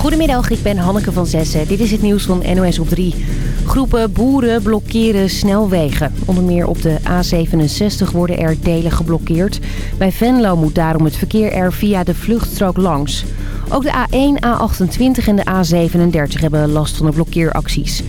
Goedemiddag, ik ben Hanneke van Zessen. Dit is het nieuws van NOS op 3. Groepen boeren blokkeren snelwegen. Onder meer op de A67 worden er delen geblokkeerd. Bij Venlo moet daarom het verkeer er via de vluchtstrook langs. Ook de A1, A28 en de A37 hebben last van de blokkeeracties.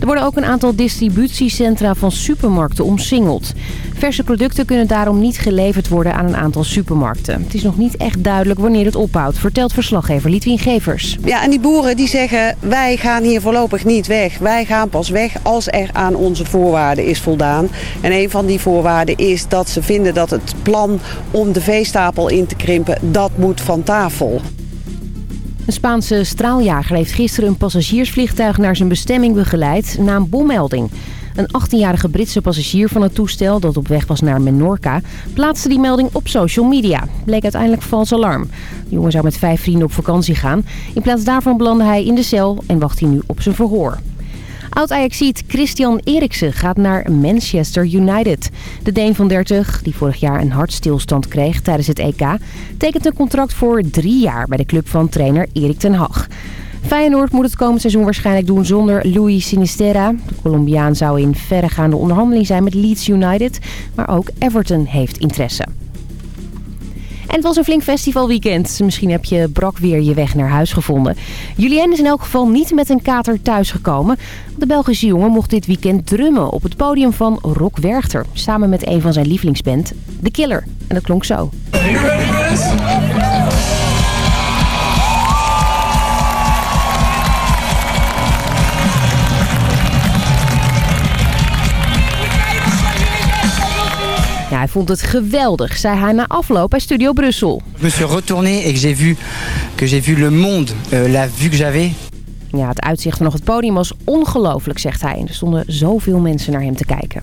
Er worden ook een aantal distributiecentra van supermarkten omsingeld. Verse producten kunnen daarom niet geleverd worden aan een aantal supermarkten. Het is nog niet echt duidelijk wanneer het ophoudt, vertelt verslaggever Litwin Gevers. Ja, en die boeren die zeggen wij gaan hier voorlopig niet weg. Wij gaan pas weg als er aan onze voorwaarden is voldaan. En een van die voorwaarden is dat ze vinden dat het plan om de veestapel in te krimpen, dat moet van tafel. Een Spaanse straaljager heeft gisteren een passagiersvliegtuig naar zijn bestemming begeleid na een bommelding. Een 18-jarige Britse passagier van het toestel dat op weg was naar Menorca plaatste die melding op social media. Bleek uiteindelijk vals alarm. De jongen zou met vijf vrienden op vakantie gaan. In plaats daarvan belandde hij in de cel en wacht hij nu op zijn verhoor. Oud-Ajaxiet Christian Eriksen gaat naar Manchester United. De Deen van 30, die vorig jaar een hartstilstand kreeg tijdens het EK... tekent een contract voor drie jaar bij de club van trainer Erik ten Hag. Feyenoord moet het komend seizoen waarschijnlijk doen zonder Louis Sinisterra. De Colombiaan zou in verregaande onderhandeling zijn met Leeds United. Maar ook Everton heeft interesse. En het was een flink festivalweekend. Misschien heb je brak weer je weg naar huis gevonden. Julien is in elk geval niet met een kater thuisgekomen. De Belgische jongen mocht dit weekend drummen op het podium van Rock Werchter. Samen met een van zijn lievelingsband, The Killer. En dat klonk zo. Ja, hij vond het geweldig, zei hij na afloop bij Studio Brussel. Je me suis retourné et que j'ai vu, que j'ai vu le monde, euh, la vue que j'avais. Ja, het uitzicht vanaf het podium was ongelooflijk, zegt hij. Er stonden zoveel mensen naar hem te kijken.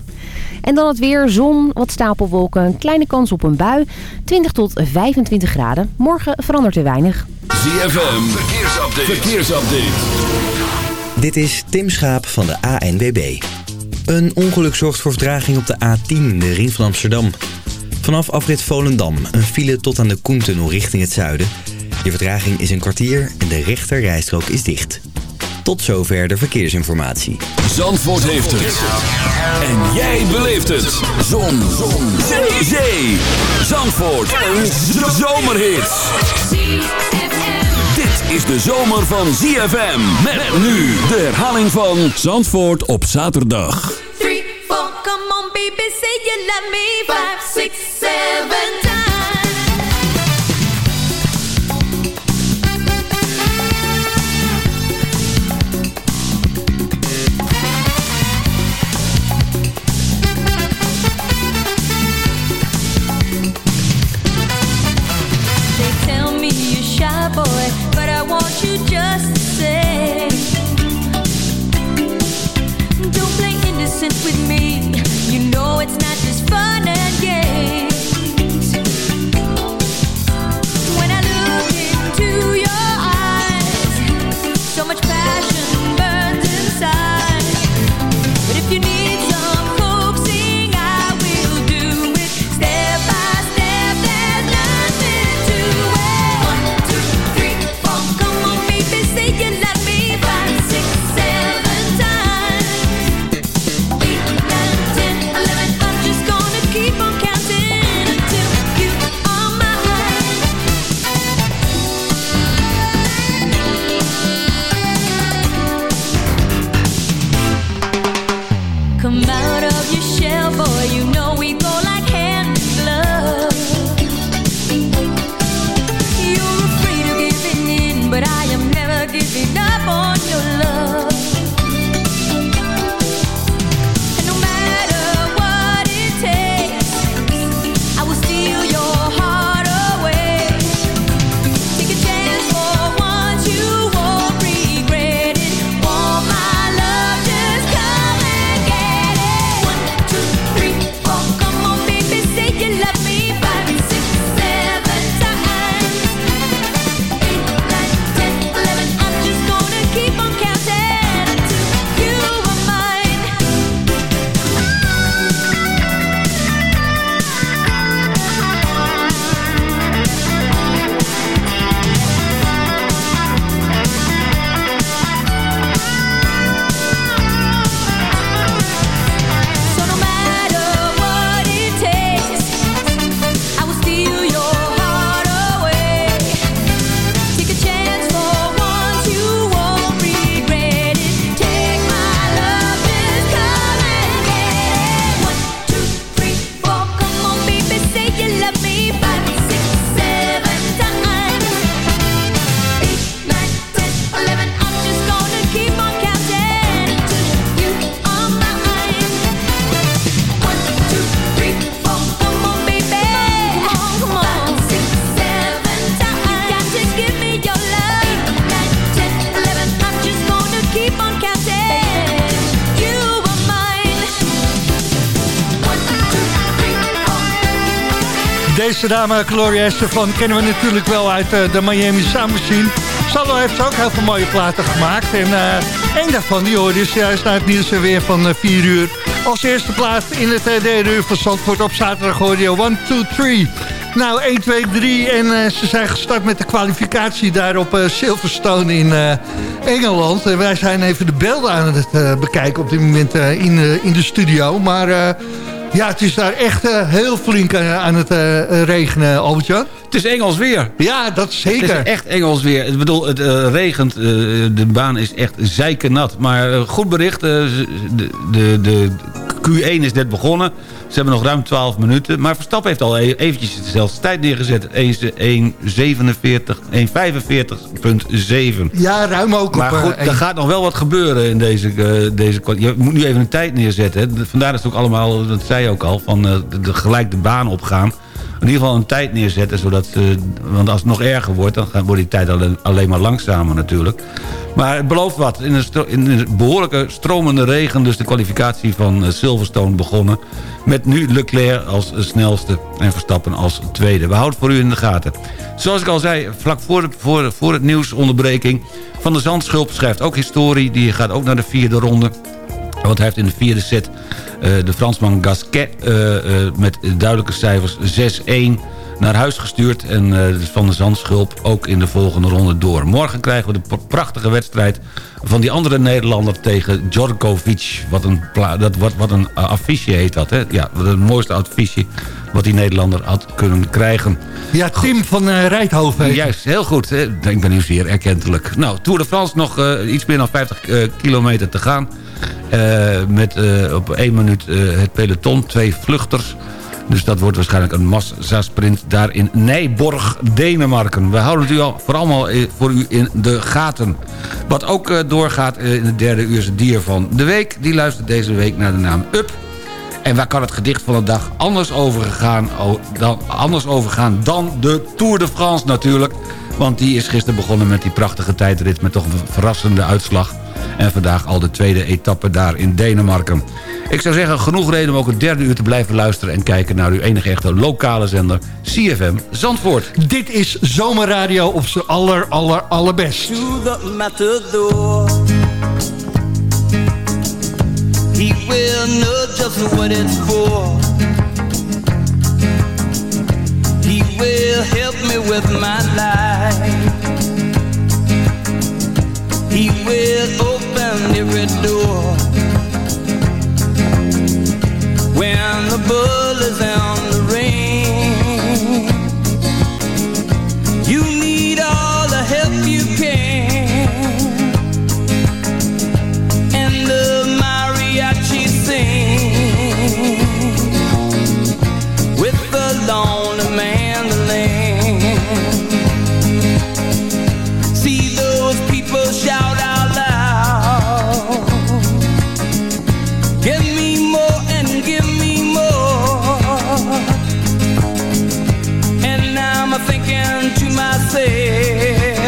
En dan het weer, zon, wat stapelwolken, een kleine kans op een bui. 20 tot 25 graden. Morgen verandert er weinig. ZFM, verkeersupdate. verkeersupdate. Dit is Tim Schaap van de ANWB. Een ongeluk zorgt voor vertraging op de A10, de ring van Amsterdam. Vanaf afrit Volendam, een file tot aan de Koentunnel richting het zuiden. Je vertraging is een kwartier en de rechter rijstrook is dicht. Tot zover de verkeersinformatie. Zandvoort heeft het. En jij beleeft het. Zon. Zon. Zee. Zandvoort. Een zomerhit. Is de zomer van ZFM. Met nu de herhaling van Zandvoort op zaterdag. 3, 4, come you love me. 5, 6, 7 times. They tell me you're shy boy, but I want you just the same. Don't play innocent with me. You know it's not just fun Deze dame Gloria Estefan kennen we natuurlijk wel uit eh, de Miami Sound Machine. Salo heeft ook heel veel mooie platen gemaakt. En uh, één daarvan, die hoorde is juist naar het nieuws weer van 4 uur. Als eerste plaats in het derde uur van Zandvoort op zaterdag hoorde je 1, 2, 3. Nou, 1, 2, 3 en ze zijn gestart met de kwalificatie daar op Silverstone in Engeland. En wij zijn even de beelden aan het bekijken op dit moment in, in de studio. Maar ja, het is daar echt uh, heel flink uh, aan het uh, regenen, Albert-Jan. Het is Engels weer. Ja, dat zeker. Het is echt Engels weer. Ik bedoel, het regent. de baan is echt zeikernat. Maar goed bericht. de, de, de Q1 is net begonnen. Ze hebben nog ruim 12 minuten. Maar Verstappen heeft al e- eventjes dezelfde tijd neergezet. 1.47, 1.45.7. Ja, ruim ook maar op goed, er gaat nog wel wat gebeuren in deze... Uh, deze je moet nu even een tijd neerzetten. Hè. Vandaar is het ook allemaal, dat zei je ook al... van uh, de, gelijk de baan opgaan in ieder geval een tijd neerzetten. Zodat, uh, want als het nog erger wordt, dan wordt die tijd alleen, alleen maar langzamer natuurlijk. Maar het belooft wat. In een, in behoorlijke stromende regen dus de kwalificatie van uh, Silverstone begonnen. Met nu Leclerc als snelste en Verstappen als tweede. We houden voor u in de gaten. Zoals ik al zei, vlak voor, voor, voor het nieuwsonderbreking... Van de Zandschulp schrijft ook historie. Die gaat ook naar de vierde ronde. Want hij heeft in de vierde set uh, de Fransman Gasquet uh, uh, met duidelijke cijfers 6-1 naar huis gestuurd. En dus Van de Zandschulp ook in de volgende ronde door. Morgen krijgen we de prachtige wedstrijd van die andere Nederlander tegen Djokovic. Wat een, dat, wat, wat een affiche heet dat. Hè? Ja, het mooiste affiche wat die Nederlander had kunnen krijgen. Ja, Tim van uh, Rijthoven. Juist, heel goed. Hè? Ik ben nu zeer erkentelijk. Nou, Tour de France nog uh, iets meer dan 50 uh, kilometer te gaan. Met op één minuut het peloton, twee vluchters... Dus dat wordt waarschijnlijk een massasprint daar in Nijborg, Denemarken. We houden het u al voor allemaal voor u in de gaten. Wat ook doorgaat in het derde uur is het dier van de week. Die luistert deze week naar de naam Up. En waar kan het gedicht van de dag anders dan, anders over gaan dan de Tour de France natuurlijk. Want die is gisteren begonnen met die prachtige tijdrit met toch een verrassende uitslag. En vandaag al de tweede etappe daar in Denemarken. Ik zou zeggen, genoeg reden om ook het derde uur te blijven luisteren... en kijken naar uw enige echte lokale zender, CFM Zandvoort. Dit is Zomerradio op zijn aller, aller, allerbest. To the matador. He will know just what it's for. He will help me with my life. He will open every door. When the bull is on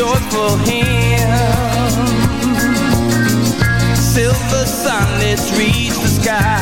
joyful him. Silver sunlets reach the sky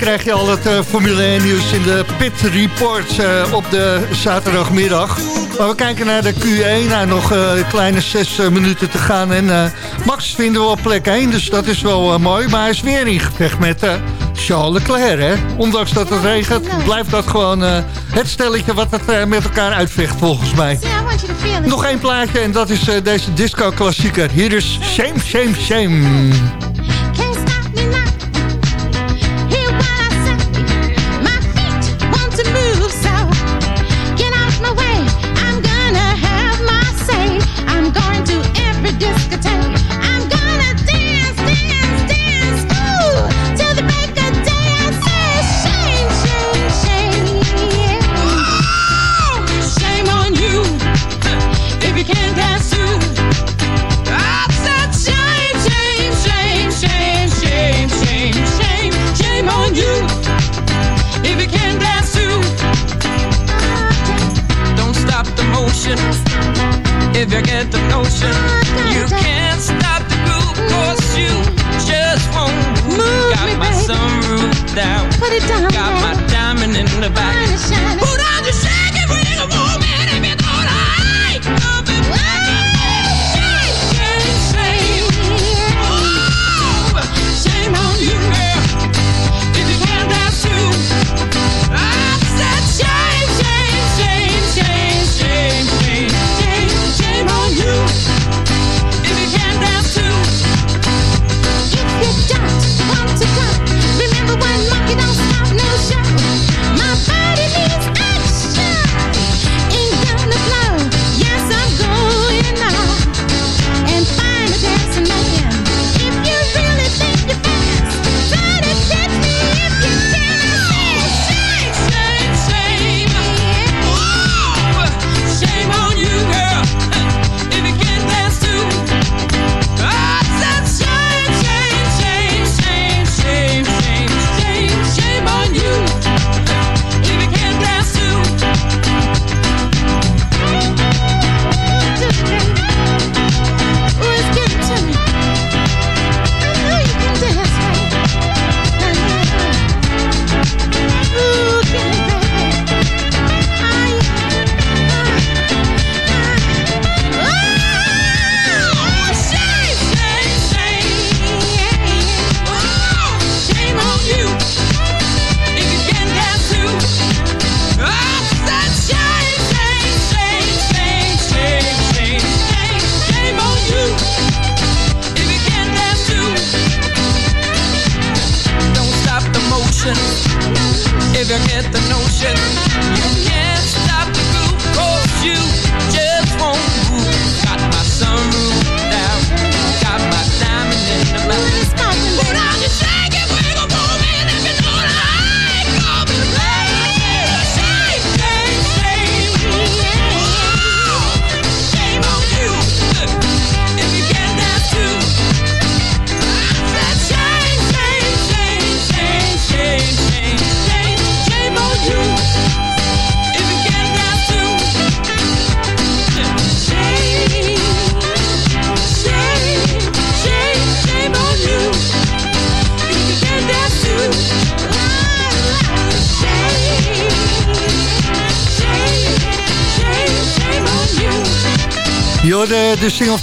krijg je al het uh, Formule 1 nieuws in de Pit Report eh, op de zaterdagmiddag. Maar we kijken naar de Q1, naar nog uh, kleine zes minuten te gaan. En Max vinden we op plek 1, dus dat is wel mooi. Maar hij is weer in gevecht met Charles Leclerc. Hè? Ondanks dat het regent, blijft dat gewoon het stelletje wat het met elkaar uitvecht volgens mij. Nog één plaatje en dat is deze disco-klassieker. Hier is Shame, Shame, Shame.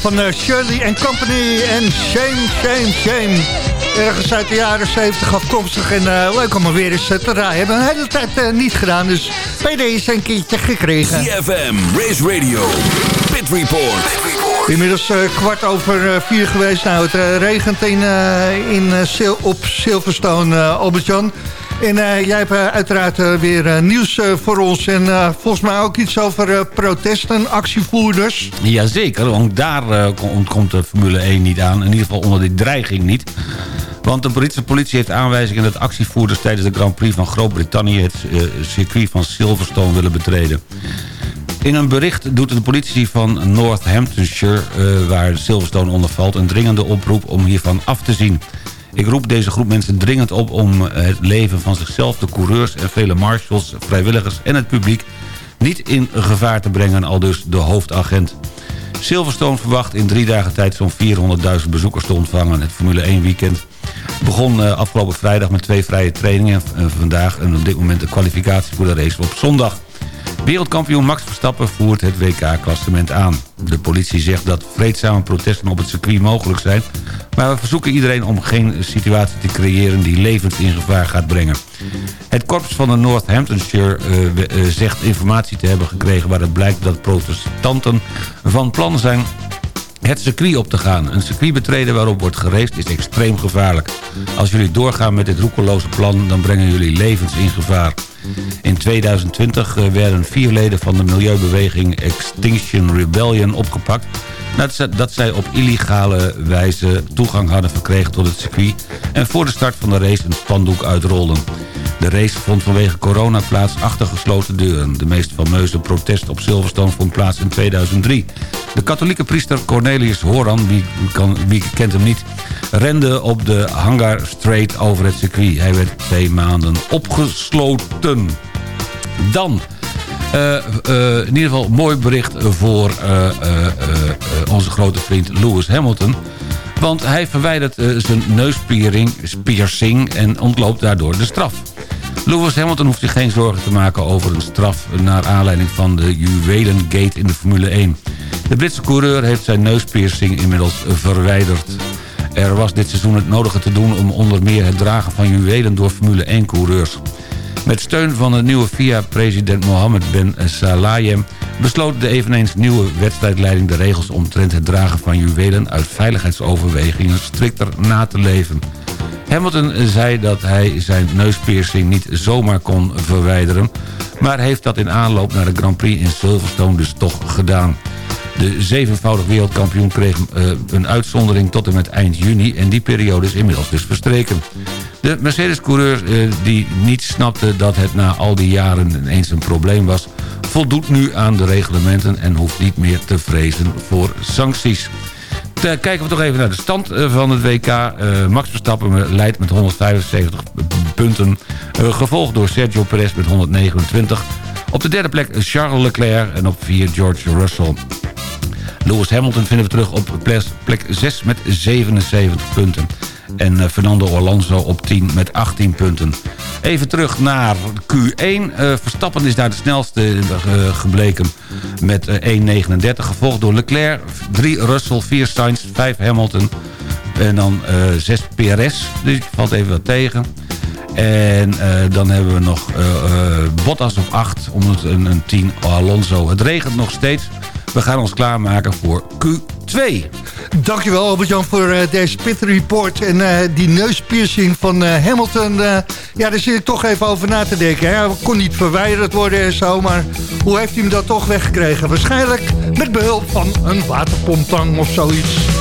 Van eh, Shirley and Company en Shame, Shame, Shame. Ergens uit de jaren 70 afkomstig en eh, leuk om er weer eens eh, te draaien. Hebben we een hele tijd niet gedaan, dus bij deze een keertje gekregen. CFM, Race Radio, Pit Report. Inmiddels kwart over vier geweest. Nou, het regent in, in, op Silverstone, Albert-Jan. En eh, jij hebt eh, uiteraard eh, weer nieuws voor ons. En volgens mij ook iets over protesten, actievoerders. Jazeker, want daar kom- ontkomt de Formule 1 niet aan. In ieder geval onder die dreiging niet. Want de Britse politie heeft aanwijzingen dat actievoerders... tijdens de Grand Prix van Groot-Brittannië... het circuit van Silverstone willen betreden. In een bericht doet de politie van Northamptonshire... waar Silverstone onder valt... een dringende oproep om hiervan af te zien. Ik roep deze groep mensen dringend op om eh, het leven van zichzelf... de coureurs en vele marshals, vrijwilligers en het publiek... niet in gevaar te brengen, al dus de hoofdagent. Silverstone verwacht in drie dagen tijd zo'n 400.000 bezoekers te ontvangen. Het Formule 1 weekend begon eh, afgelopen vrijdag met twee vrije trainingen. En vandaag en op dit moment de kwalificatie voor de race op zondag. Wereldkampioen Max Verstappen voert het WK-klassement aan. De politie zegt dat vreedzame protesten op het circuit mogelijk zijn... maar we verzoeken iedereen om geen situatie te creëren... die levens in gevaar gaat brengen. Het korps van de Northamptonshire eh, eh, zegt informatie te hebben gekregen... waaruit blijkt dat protestanten van plan zijn het circuit op te gaan. Een circuit betreden waarop wordt geraced is extreem gevaarlijk. Als jullie doorgaan met dit roekeloze plan... dan brengen jullie levens in gevaar. In 2020 eh, werden vier leden van de milieubeweging Extinction Rebellion opgepakt... nadat zij op illegale wijze toegang hadden verkregen tot het circuit... en voor de start van de race een spandoek uitrolden. De race vond vanwege corona plaats achter gesloten deuren. De meest fameuze protest op Silverstone vond plaats in 2003. De katholieke priester Cornelius Horan, wie, kan, wie kent hem niet... rende op de Hangar Strait over het circuit. Hij werd twee maanden opgesloten. Dan... eh, eh, in ieder geval mooi bericht voor eh, onze grote vriend Lewis Hamilton. Want hij verwijdert zijn neuspiercing piercing en ontloopt daardoor de straf. Lewis Hamilton hoeft zich geen zorgen te maken over een straf... naar aanleiding van de juwelengate in de Formule 1. De Britse coureur heeft zijn neuspiercing inmiddels verwijderd. Er was dit seizoen het nodige te doen om onder meer het dragen van juwelen door Formule 1-coureurs. Met steun van de nieuwe FIA-president Mohammed Ben Salayem... besloot de eveneens nieuwe wedstrijdleiding de regels omtrent het dragen van juwelen... uit veiligheidsoverwegingen strikter na te leven. Hamilton zei dat hij zijn neuspiercing niet zomaar kon verwijderen... maar heeft dat in aanloop naar de Grand Prix in Silverstone dus toch gedaan. De zevenvoudig wereldkampioen kreeg eh, een uitzondering tot en met eind juni... en die periode is inmiddels dus verstreken. De Mercedes-coureur eh, die niet snapte dat het na al die jaren ineens een probleem was... voldoet nu aan de reglementen en hoeft niet meer te vrezen voor sancties. Te- kijken we toch even naar de stand eh, van het WK. Eh, Max Verstappen leidt met 175 punten. eh, gevolgd door Sergio Perez met 129. Op de derde plek Charles Leclerc en op vier George Russell. Lewis Hamilton vinden we terug op plek 6 met 77 punten. En eh, Fernando Alonso op 10 met 18 punten. Even terug naar Q1. Eh, Verstappen is daar de snelste eh, gebleken met eh, 1.39. Gevolgd door Leclerc, 3 Russell, 4 Sainz, 5 Hamilton. En dan eh 6 PRS. Dus valt even wat tegen. En eh, dan hebben we nog eh, eh, Bottas op 8, om een, een 10 Alonso. Het regent nog steeds. We gaan ons klaarmaken voor Q2. Dankjewel Albert-Jan voor eh, deze pit report. En eh, die neuspiercing van eh, Hamilton, ja, daar zit ik toch even over na te denken. Hij kon niet verwijderd worden en zo, maar hoe heeft hij hem dat toch weggekregen? Waarschijnlijk met behulp van een waterpomptang of zoiets.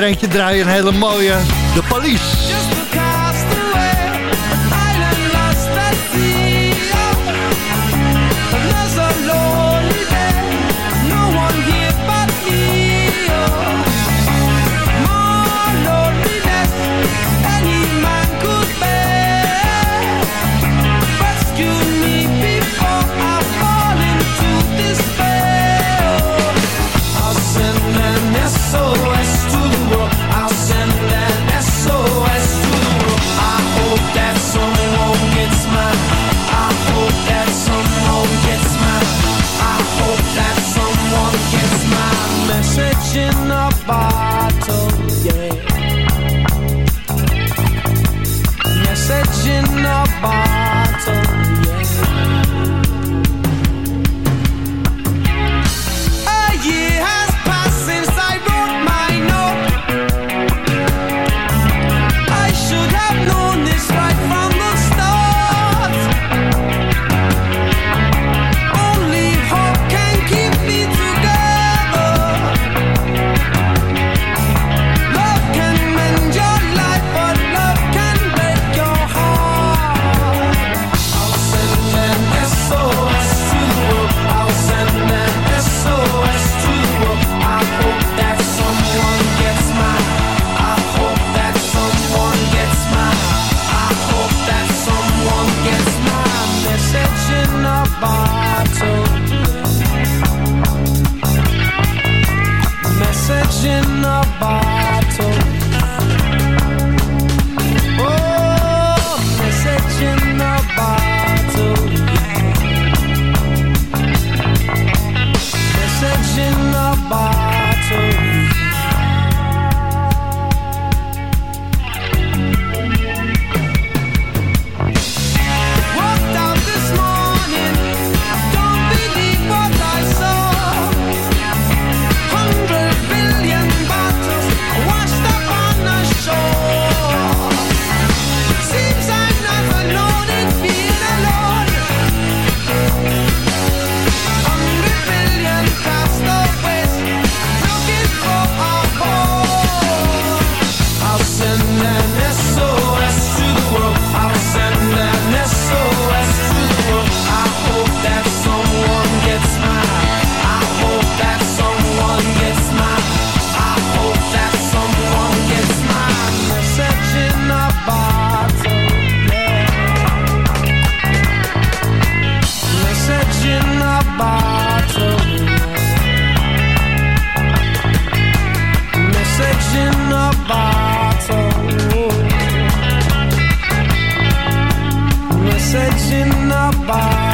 Weer eentje draaien, een hele mooie. De Police. na barra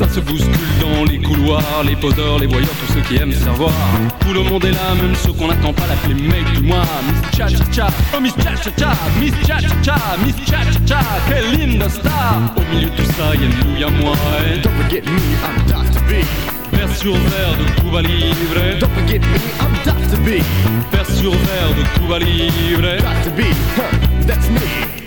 Ça se bouscule dans les couloirs, les poseurs, les voyeurs, tous ceux qui aiment savoir. Tout le monde est là, même ceux qu'on n'attend pas, l'appeler mec du mois. Miss Cha Cha Cha, oh Miss Cha Cha Cha, Miss Cha Cha Cha, Miss Cha Cha Cha, quelle linda star. Au milieu de tout ça, y'a nous, y'a moi. Et don't forget me, I'm Dr. B. Vers sur verre de Cuba Libre. Don't forget me, I'm Dr. B. Vers sur verre de Cuba Libre. Dr. B, huh, that's me.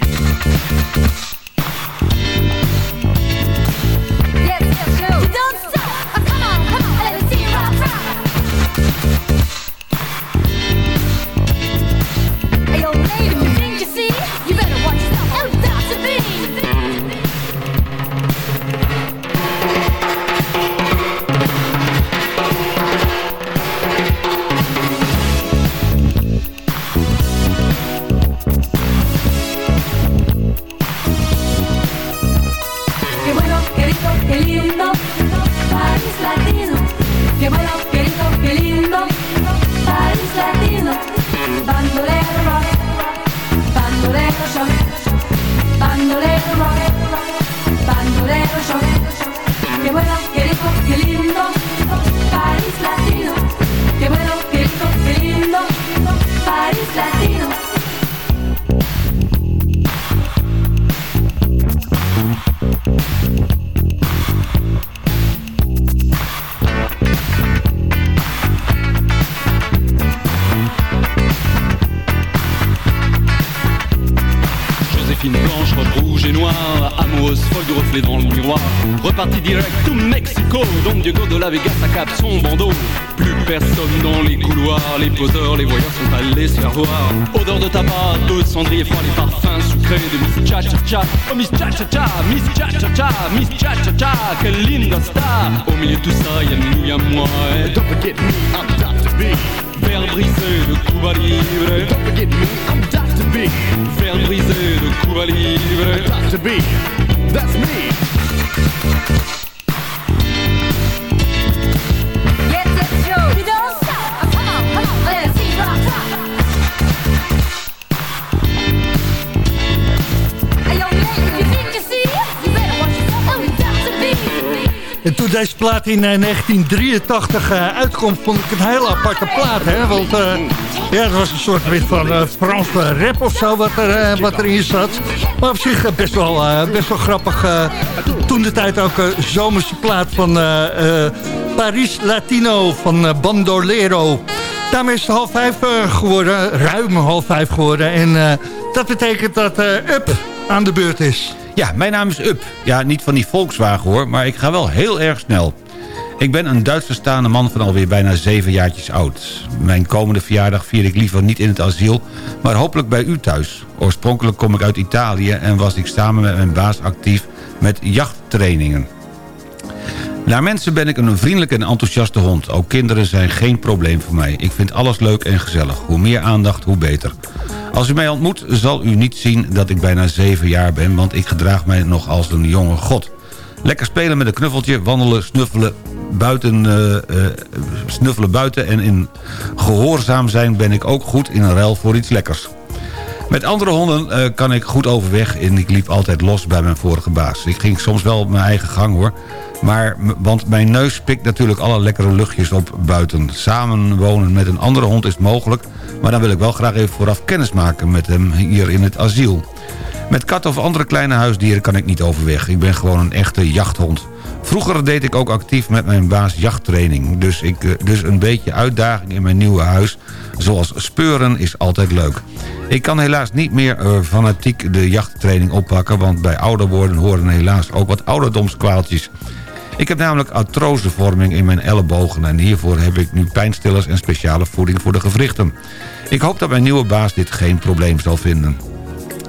Les poseurs, les voyeurs sont allés se faire voir. Odeur de tabac, de cendrier froid, les parfums sucrés de Miss Cha Cha Cha. Oh Miss Cha Cha Cha, Miss Cha Cha Cha, Miss Cha Cha Cha, quelle linda star. Au milieu de tout ça, y'a nous, y'a moi. Et don't forget me, I'm Dr. B. Verre brisé de Cuba Libre. Don't forget me, I'm Dr. B. Verre brisé de Cuba Libre. Dr. B, that's me. En toen deze plaat in eh, 1983 eh, uitkomt, vond ik een hele aparte plaat. Hè? Want eh, ja, het was een soort wit van eh Franse rap of zo wat, er, eh, wat erin zat. Maar op zich eh, best, wel, eh, best wel grappig. eh, toen de tijd ook een zomerse plaat van eh, eh, Paris Latino van eh, Bandolero. Daarmee is het half vijf eh, geworden, ruim half vijf geworden. En eh, dat betekent dat eh, Up aan de beurt is. Ja, mijn naam is Up. Ja, niet van die Volkswagen hoor, maar ik ga wel heel erg snel. Ik ben een Duits verstaande man van alweer bijna zeven jaartjes oud. Mijn komende verjaardag vier ik liever niet in het asiel, maar hopelijk bij u thuis. Oorspronkelijk kom ik uit Italië en was ik samen met mijn baas actief met jachttrainingen. Naar mensen ben ik een vriendelijke en enthousiaste hond. Ook kinderen zijn geen probleem voor mij. Ik vind alles leuk en gezellig. Hoe meer aandacht, hoe beter. Als u mij ontmoet, zal u niet zien dat ik bijna zeven jaar ben... want ik gedraag mij nog als een jonge god. Lekker spelen met een knuffeltje, wandelen, snuffelen buiten, eh, eh, snuffelen buiten... en in gehoorzaam zijn ben ik ook goed in een ruil voor iets lekkers. Met andere honden eh, kan ik goed overweg en ik liep altijd los bij mijn vorige baas. Ik ging soms wel mijn eigen gang hoor. Maar, want mijn neus pikt natuurlijk alle lekkere luchtjes op buiten. Samenwonen met een andere hond is mogelijk... maar dan wil ik wel graag even vooraf kennis maken met hem hier in het asiel. Met katten of andere kleine huisdieren kan ik niet overweg. Ik ben gewoon een echte jachthond. Vroeger deed ik ook actief met mijn baas jachttraining. Dus, ik, eh, dus een beetje uitdaging in mijn nieuwe huis. Zoals speuren is altijd leuk. Ik kan helaas niet meer eh, fanatiek de jachttraining oppakken... want bij ouder worden horen helaas ook wat ouderdomskwaaltjes. Ik heb namelijk artrosevorming in mijn ellebogen... en hiervoor heb ik nu pijnstillers en speciale voeding voor de gewrichten. Ik hoop dat mijn nieuwe baas dit geen probleem zal vinden.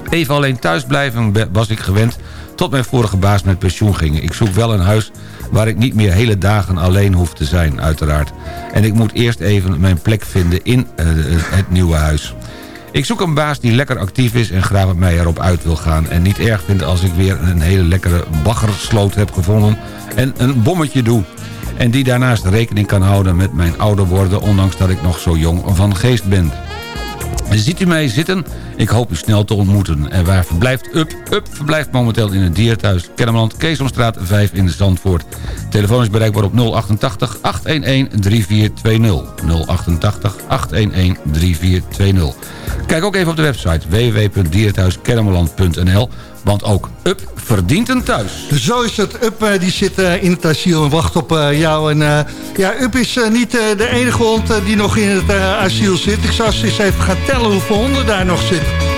Even alleen thuis blijven be- was ik gewend tot mijn vorige baas met pensioen ging. Ik zoek wel een huis waar ik niet meer hele dagen alleen hoef te zijn, uiteraard. En ik moet eerst even mijn plek vinden in eh, het nieuwe huis. Ik zoek een baas die lekker actief is en graag met mij erop uit wil gaan. En niet erg vindt als ik weer een hele lekkere baggersloot heb gevonden en een bommetje doe. En die daarnaast rekening kan houden met mijn ouder worden... ondanks dat ik nog zo jong van geest ben. Ziet u mij zitten? Ik hoop u snel te ontmoeten. En waar verblijft Up? Up verblijft momenteel in het dierenthuis Kennemerland, Keesomstraat 5 in Zandvoort. Telefoon is bereikbaar op 088 811 3420. 088 811 3420. Kijk ook even op de website www.dierenthuiskennemerland.nl want ook Up verdient een thuis. Zo is het. Up eh, die zit eh, in het asiel en wacht op eh, jou. En ja, Up is niet de enige hond die nog in het asiel zit. Ik zou eens even gaan tellen hoeveel honden daar nog zitten.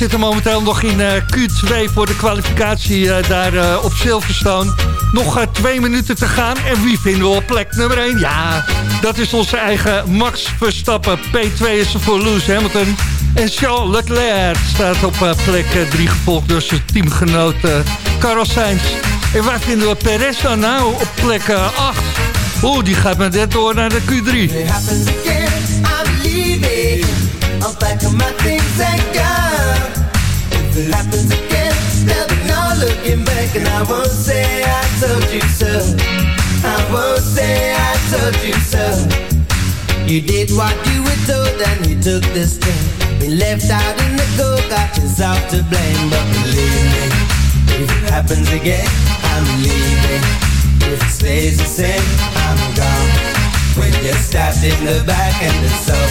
Zitten momenteel nog in eh, Q2 voor de kwalificatie eh, daar eh, op Silverstone. Nog twee minuten te gaan. En wie vinden we op plek nummer 1? Ja, dat is onze eigen Max Verstappen. P2 is er voor Lewis Hamilton. En Charles Leclerc staat op plek 3 gevolgd door zijn teamgenoot Carlos Sainz. En waar vinden we Perez dan nou op plek 8? Oeh, die gaat met net door naar de Q3. Things and. If it happens again, there'll be no looking back, and I won't say I told you so. I won't say I told you so. You did what you were told, and you took the string. Been left out in the cold, got yourself to blame. But believe me, if it happens again, I'm leaving. If it stays the same, I'm gone. When you're stabbed in the back and the salt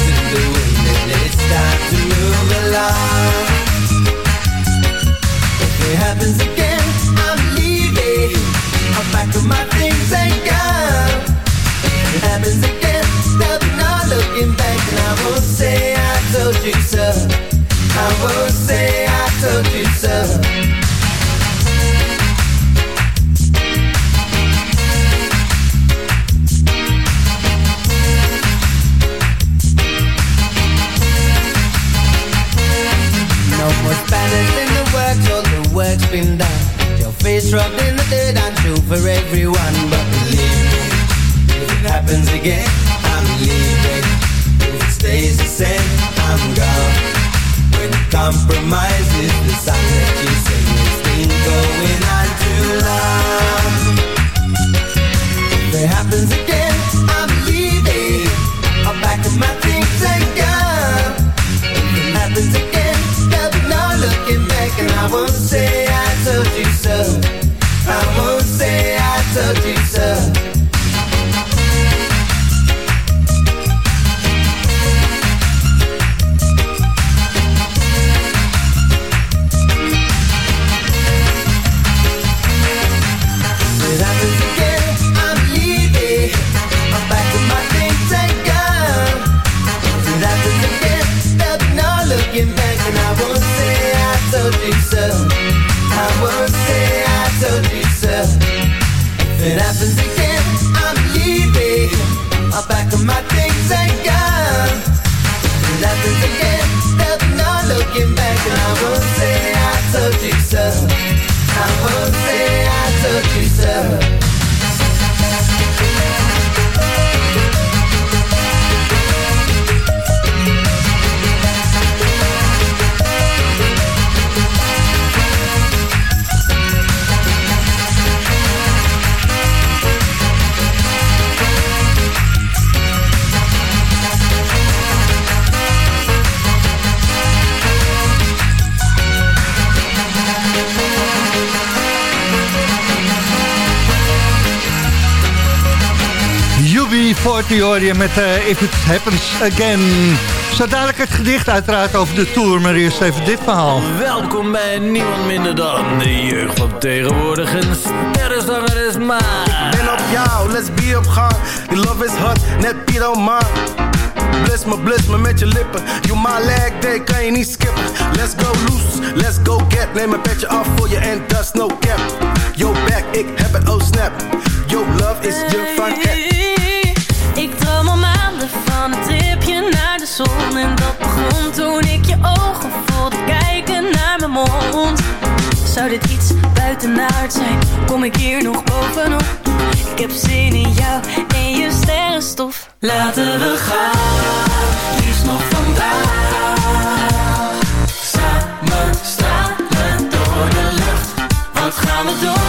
In the dirt, I'm true for everyone. But believe me, if it happens again, I'm leaving. If it stays the same, I'm gone. When compromise is the song that you sing, it's been going on too long. If it happens again, I'm leaving. I'll pack up my things and go. If it happens again, there'll be no looking back, and I won't say I told you so seducer UB40 hoor je met eh, If It Happens Again. Zo dadelijk het gedicht uiteraard over de Tour, maar eerst even dit verhaal. Welkom bij niemand minder dan de jeugd van tegenwoordig. Een sterrenzanger is maar. Ben op jou, let's be op gang. Die love is hot, net Piet man. Bliss me, bliss me met je lippen. You my leg day, kan je niet skippen. Let's go loose, let's go get. Neem een petje af voor je en is no cap. Yo back, ik heb het, oh snap. Yo love is je van Ik zon En dat begon toen ik je ogen voelde kijken naar mijn mond Zou dit iets buitenaard zijn? Kom ik hier nog bovenop? Ik heb zin in jou en je sterrenstof Laten we gaan, liefst nog vandaag Samen stralen door de lucht Wat gaan we doen?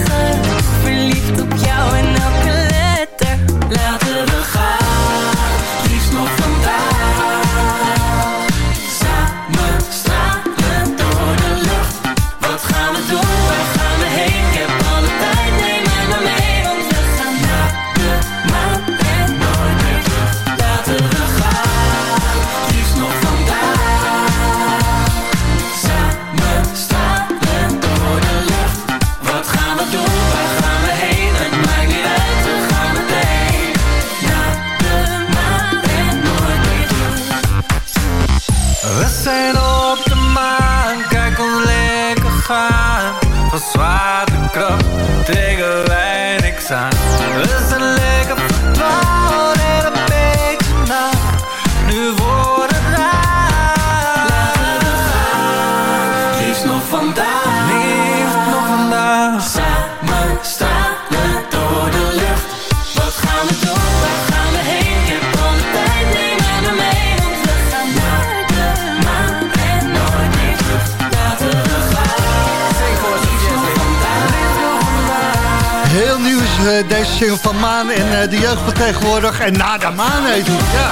Single van Maan en eh, de jeugd van tegenwoordig. En na de Maan heet het. Ja.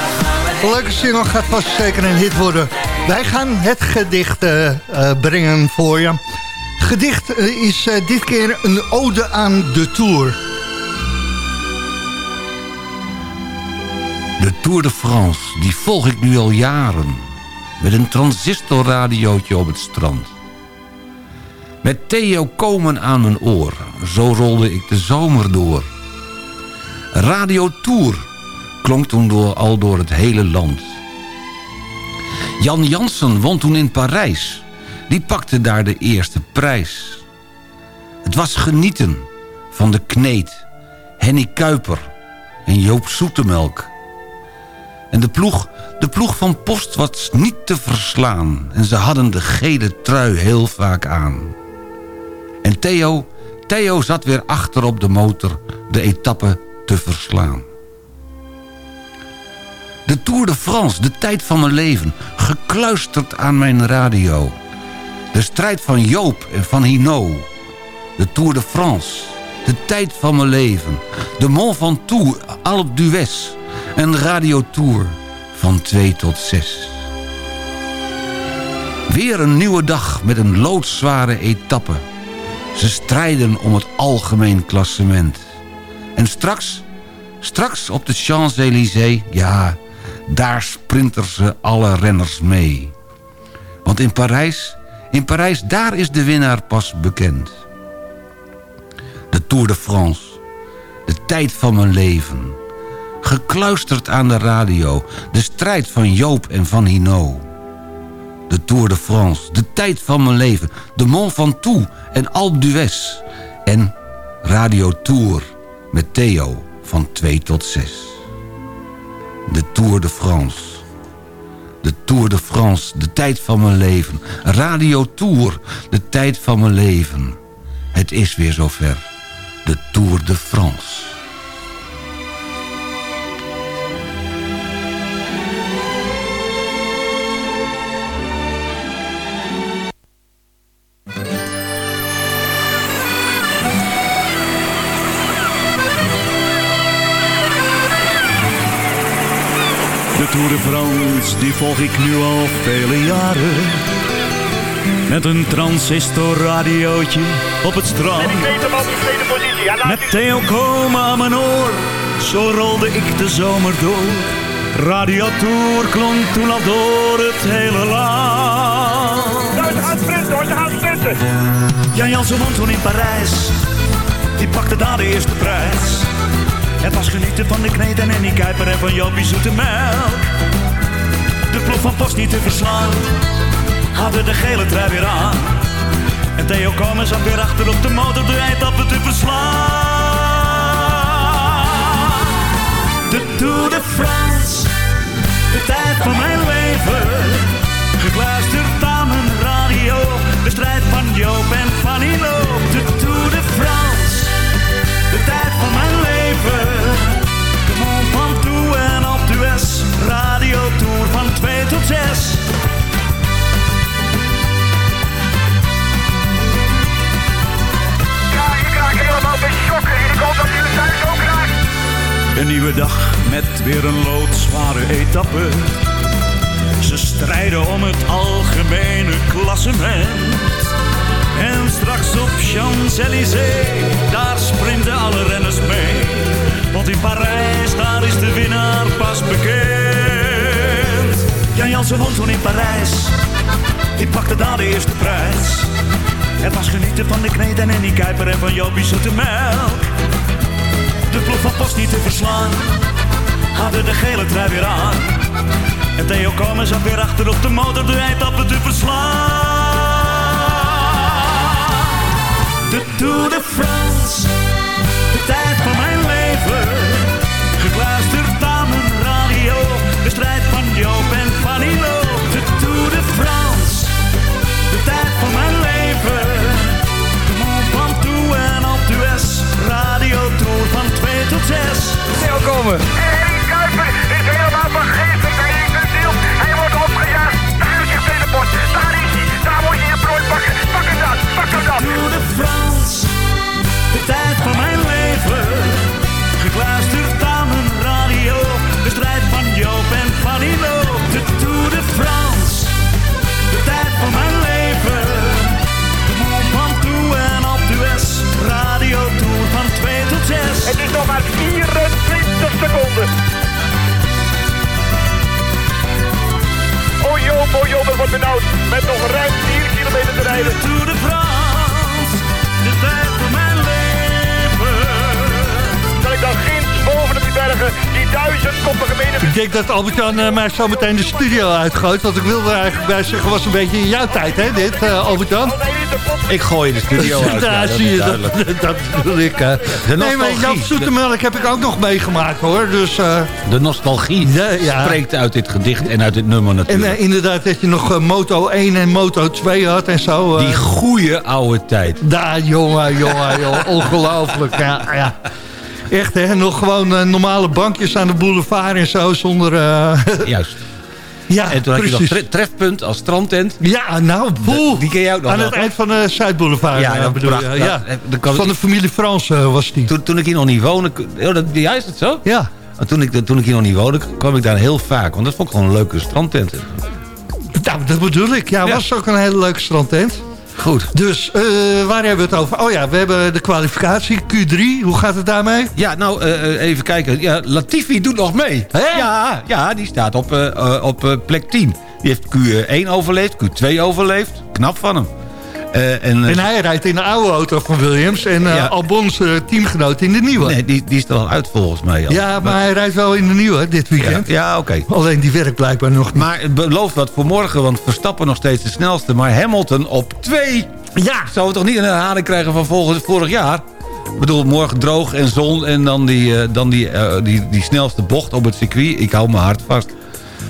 Een leuke single gaat vast zeker een hit worden. Wij gaan het gedicht eh, eh, brengen voor je. Gedicht is dit keer een ode aan de Tour. De Tour de France, die volg ik nu al jaren. Met een transistorradiootje op het strand. Met Theo komen aan mijn oor. Zo rolde ik de zomer door. Radio Tour klonk toen door, al door het hele land. Jan Jansen won toen in Parijs. Die pakte daar de eerste prijs. Het was genieten van de Kneet, Henny Kuiper en Joop Zoetemelk. En de ploeg, de ploeg van Post was niet te verslaan. En ze hadden de gele trui heel vaak aan. En Theo, Theo zat weer achter op de motor de etappe te verslaan. De Tour de France, de tijd van mijn leven, gekluisterd aan mijn radio. De strijd van Joop en van Hino. De Tour de France, de tijd van mijn leven. De Mont Ventoux, Alpe d'Huez. Een radiotour van 2 tot 6. Weer een nieuwe dag met een loodzware etappe. Ze strijden om het algemeen klassement. En straks, straks op de Champs-Élysées, ja, daar sprinten ze alle renners mee. Want in Parijs, in Parijs, daar is de winnaar pas bekend. De Tour de France, de tijd van mijn leven. Gekluisterd aan de radio, de strijd van Joop en van Hino. De Tour de France, de tijd van mijn leven. De Mont Ventoux en Alpe d'Huez. En Radio Tour met Theo van 2 tot 6. De Tour de France. De Tour de France, de tijd van mijn leven. Radio Tour, de tijd van mijn leven. Het is weer zover. De Tour de France. Tour de France, die volg ik nu al vele jaren. Met een transistorradiootje op het strand. Met Theo Komen aan mijn oor, zo rolde ik de zomer door. Radio Tour klonk toen al door het hele land. Ze gaan sprinten hoor, ze gaan sprinten. Jan Jansen won toen in Parijs, die pakte daar de eerste prijs. Het was genieten van de kneten en die kuiper en van Jopie zoete melk. De ploeg van Post niet te verslaan, hadden de gele trui weer aan. En Theo Komen zat weer achter op de motor de eindappen te verslaan. De Tour de France, de tijd van mijn leven. Gekluisterd aan mijn radio, de strijd van Joop en. De Tour leven. De Mont Ventoux en Alpe d'Huez, radio tour van 2 tot 6. Ja, ik raak helemaal beschokken en ik hoop dat jullie thuis ook raakt. Een nieuwe dag met weer een loodzware etappe. Ze strijden om het algemene klassement. En straks op Champs-Élysées, in Parijs, daar is de winnaar pas bekend. Jan Jansen won toen in Parijs, die pakte daar de eerste prijs. Het was genieten van de kneten en die kuiper en van Jopie zoete melk. De ploeg van Post niet te verslaan, hadden de gele trui weer aan. En Theo Komen zat weer achter op de motor de eindappen te verslaan. De Tour de France, 2 tot 6. Theo Komen. En Kuiper is helemaal vergeten. Hij ziel. Wordt opgejaagd. Daar is je telepost. Daar is hij. Daar moet je je brood pakken. Pak hem dan. Pak hem dan. 2 tot 6. Het is nog maar 24 seconden. Oh Joop, oh het wordt benauwd. Met nog ruim 4 kilometer te rijden. Tour de France, de tijd van mijn leven. Dat ik dan ginds boven op die bergen, die duizendkoppige menigte. Ik denk dat Albert-Jan eh, mij zo meteen de studio uitgooit. Want ik wilde eigenlijk bij zeggen, was een beetje in jouw tijd, hè, dit, eh, Albert-Jan? Ik gooi de studio uit. Daar ja, dat zie je, duidelijk. dat, dat bedoel ik. eh. De nee, maar. Jan Zoetemelk heb ik ook nog meegemaakt, hoor. Dus, eh, De nostalgie ja. spreekt uit dit gedicht en uit dit nummer en natuurlijk. eh, inderdaad dat je nog eh, Moto 1 en Moto 2 had en zo. Die goede oude tijd. Daar, jongen, jongen, joh. Ongelooflijk, ja, ja. Echt, hè? Nog gewoon normale bankjes aan de boulevard en zo, zonder... Juist. Ja, en toen had je nog precies. tre- trefpunt als strandtent. Ja, nou, poeh. Die ken jij ook nog Aan wel, het eind van de Zuidboulevard, Ja, ja, dat bedoel je. Ja. dat- kan- Van de familie Frans eh, was die. Toen, toen ik hier nog niet woonde... Oh, dat, ja, is het zo? Ja. Toen ik, toen ik hier nog niet woonde, kwam ik daar heel vaak. Want dat vond ik gewoon een leuke strandtent. Nou, dat bedoel ik. Ja, was ook een hele leuke strandtent. Goed. Dus, eh, waar hebben we het over? Oh ja, we hebben de kwalificatie, Q3. Hoe gaat het daarmee? Ja, nou, eh, eh, even kijken. Ja, Latifi doet nog mee. Ja, ja, die staat op, op plek 10. Die heeft Q1 overleefd, Q2 overleefd. Knap van hem. Eh, en, eh, En hij rijdt in de oude auto van Williams. En eh Ja. Albons eh, teamgenoot in de nieuwe. Nee, die, die is er al uit volgens mij. Al. Ja, maar hij rijdt wel in de nieuwe dit weekend. Ja, ja, oké. Alleen die werkt blijkbaar nog niet. Maar het belooft wat voor morgen, want Verstappen nog steeds de snelste. Maar Hamilton op 2. Ja. Zou we toch niet een herhaling krijgen van volgend, vorig jaar? Ik bedoel, morgen droog en zon en dan die, dan die, die, die snelste bocht op het circuit. Ik hou mijn hart vast.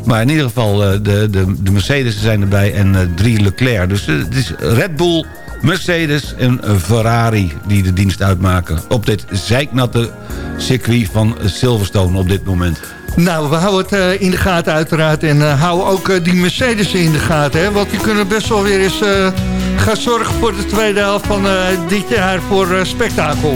Maar in ieder geval, eh, de, de, de Mercedes zijn erbij en eh, drie Leclerc. Dus eh, het is Red Bull, Mercedes en Ferrari die de dienst uitmaken. Op dit zeiknatte circuit van Silverstone op dit moment. Nou, we houden het in de gaten uiteraard. En eh, houden ook die Mercedes in de gaten. Hè? Want die kunnen best wel weer eens gaan zorgen voor de tweede helft van dit jaar voor spektakel.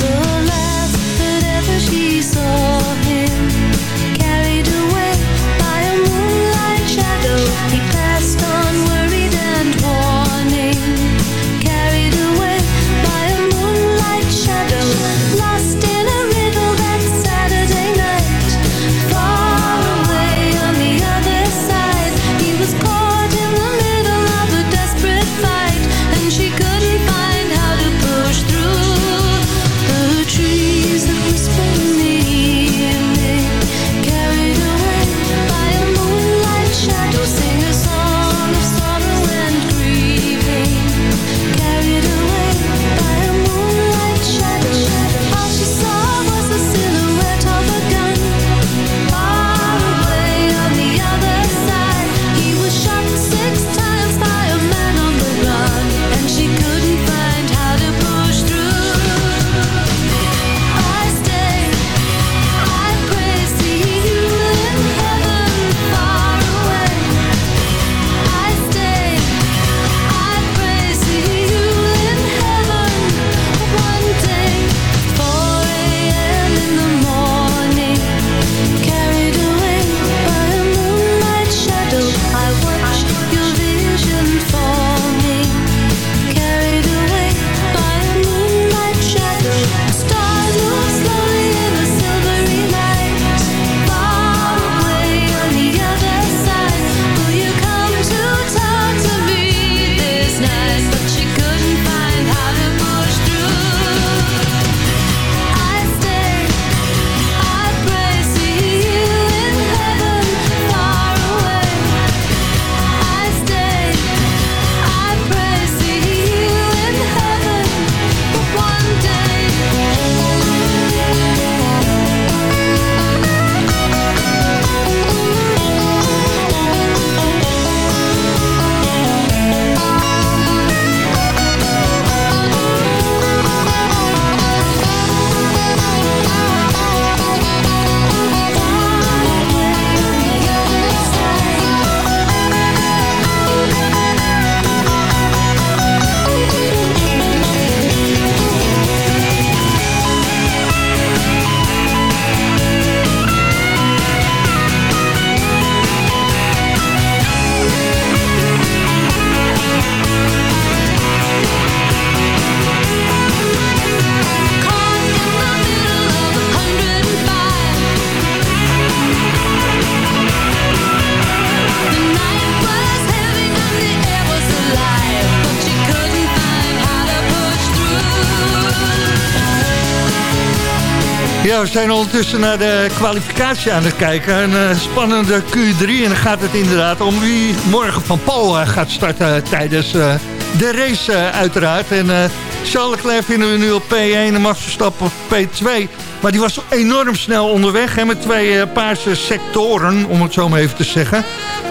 Zijn ondertussen naar de kwalificatie aan het kijken. Een eh, spannende Q3. En dan gaat het inderdaad om wie morgen van Paul eh, gaat starten tijdens eh, de race uiteraard. En Charles Leclerc vinden we nu op P1 en Max Verstappen op P2. Maar die was enorm snel onderweg hè, met twee eh, paarse sectoren, om het zo maar even te zeggen.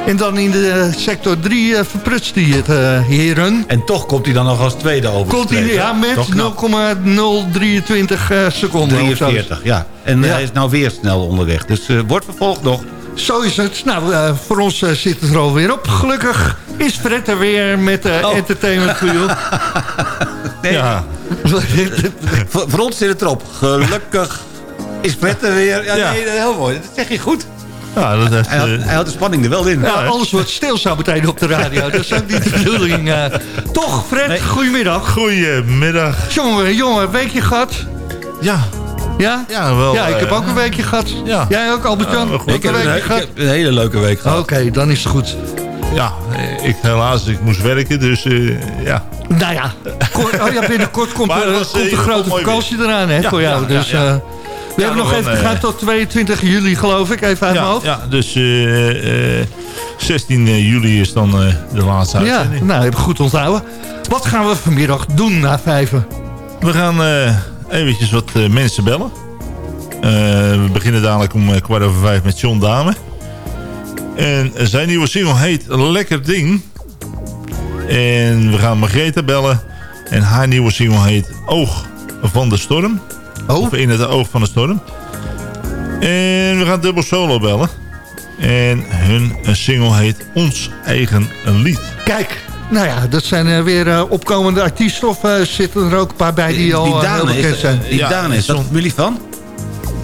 En dan in de sector 3 eh, verprutst hij het, eh, heren. En toch komt hij dan nog als tweede over Komt hij ja, met Toch knap. 0,023 eh, seconden. of zo. 43, ja. En Ja. hij is nou weer snel onderweg. Dus wordt vervolgd nog Zo is het. Nou, voor ons zit het er alweer op. Gelukkig is Fred er weer met Oh. Entertainment for You. Nee. Ja. voor, ons zit het erop. Gelukkig is Fred er weer. Ja, Ja. Nee, heel mooi. Dat zeg je goed. Ja, dat heeft, hij, had, eh, hij had de spanning er wel in. Ja, alles wordt stil zo meteen op de radio. Dat is ook niet de bedoeling. eh. toch, Fred, goedemiddag. Goedemiddag. Jongen, jongen, weekje gehad? Ja. Ja? Ja, wel. Ja, ik heb eh, ook een weekje gehad. Ja. Jij ook, Albert-Jan? Ik heb, een, weekje ik gehad? heb een hele leuke week gehad. Oké, dan is het goed. Ja, eh, ik helaas, ik moest werken, dus eh, ja. Nou ja, kort, oh ja binnenkort komt, er was, komt eh, een grote mooi vakantie weer. eraan hè, Ja, voor jou. ja, dus ja, ja. eh, we Ja, hebben nog even eh, gegaan tot 22 juli, geloof ik. Even uit mijn Ja, hoofd. ja, dus eh, eh, 16 juli is dan eh, de laatste Ja, uitzending. nou, heb ik goed onthouden. Wat gaan we vanmiddag doen na vijven? We gaan eh, eventjes wat eh, mensen bellen. Eh, we beginnen dadelijk om eh, kwart over vijf met John Dame. En zijn nieuwe single heet Lekker Ding. En we gaan Margrethe bellen. En haar nieuwe single heet Oog van de Storm. Of In het Oog van de Storm. En we gaan dubbel solo bellen. En hun single heet Ons Eigen Lied. Kijk, nou ja, dat zijn eh, weer eh, opkomende artiesten. Of eh, zitten er ook een paar bij die, al die heel Daan bekend zijn? die Ja, Daan is dat van?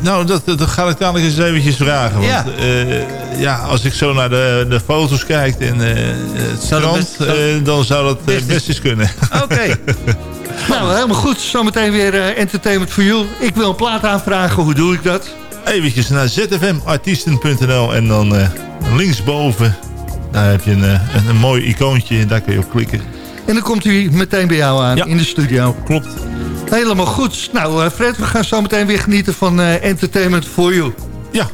Nou, dat, dat ga ik dadelijk eens eventjes vragen. Want Ja. ja. ja, als ik zo naar de, de foto's kijk en eh, het strand, eh, dan zou dat eh, best best, eens kunnen. Oké. Nou, helemaal goed. Zometeen weer eh, Entertainment for You. Ik wil een plaat aanvragen. Hoe doe ik dat? Eventjes naar zfmartiesten.nl en dan eh, linksboven, daar heb je een, eh, een, een mooi icoontje en daar kun je op klikken. En dan komt hij meteen bij jou aan Ja. in de studio. Klopt. Helemaal goed. Nou, eh, Fred, we gaan zo meteen weer genieten van eh, Entertainment for You. Ja.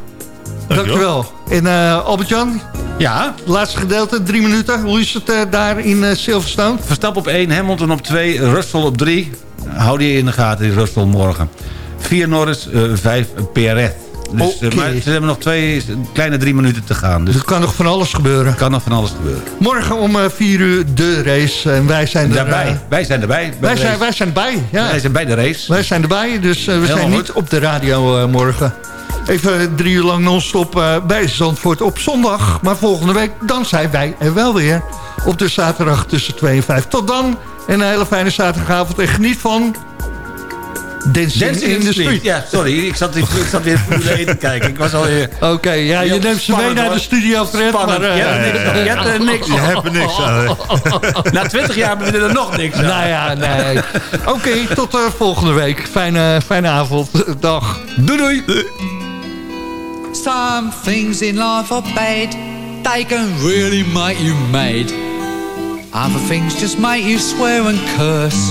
Dankjewel. En eh, Albert-Jan, Ja, laatste gedeelte, drie minuten. Hoe is het eh, daar in eh, Silverstone? Verstappen op 1, Hamilton op 2, Russell op 3. Hou die in de gaten, die Russell morgen. 4 Norris, 5 Perez. Dus, eh, maar ze hebben nog twee kleine drie minuten te gaan. Dus Er kan nog van alles gebeuren. kan nog van alles gebeuren. Morgen om eh, vier uur de race. En wij zijn er... Daarbij. eh, wij zijn erbij. bij wij, zijn, wij zijn erbij, ja. Wij zijn bij de race. Wij zijn erbij, dus we Helemaal zijn goed. niet op de radio morgen. Even drie uur lang non-stop bij Zandvoort op zondag. Maar volgende week, dan zijn wij er wel weer. Op de zaterdag tussen 2 en 5. Tot dan. En een hele fijne zaterdagavond. En geniet van... Dancing, Dancing in the Street. Ja, sorry. Ik zat, ik, zat weer Formule 1 te kijken. Ik was alweer... Oké, ja, je neemt ze mee naar de studio, Fred. Spannend. Maar, eh, Je hebt er niks aan. Je hebt er niks Je aan. hebt er niks aan. hè. Na 20 jaar hebben we er nog niks aan. nou ja, nee. Oké, tot eh, volgende week. Fijne, fijne avond. Dag. Doei doei. Some things in life are bad, they can really make you mad. Other things just make you swear and curse.